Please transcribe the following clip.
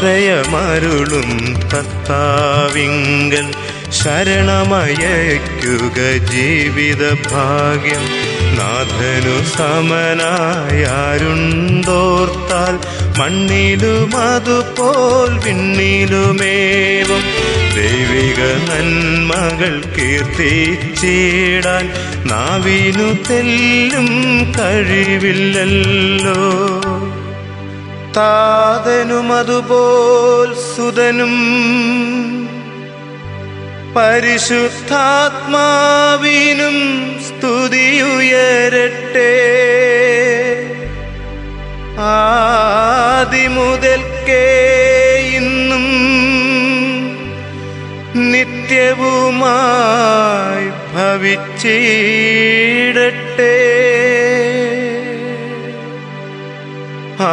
ആശ്രയമരുളും കർത്താവിങ്കൽ ശരണമയക്കുക ജീവിത ഭാഗ്യം. നാഥനു സമനായാരുണ്ടോർത്താൽ മണ്ണിലും അതുപോൽ വിണ്ണിലുമേവും. ദൈവിക നന്മകൾ കീർത്തിച്ചിടാൻ നാവിനു തെല്ലും കഴിവില്ലല്ലോ. താതനും അതുപോൽ സുതനും പരിശുദ്ധാത്മാവിനും സ്തുതിയുയരട്ടെ. ആദിമുതൽക്കേ ഇന്നും നിത്യവുമായി ഭവിച്ചിടട്ടെ. ആ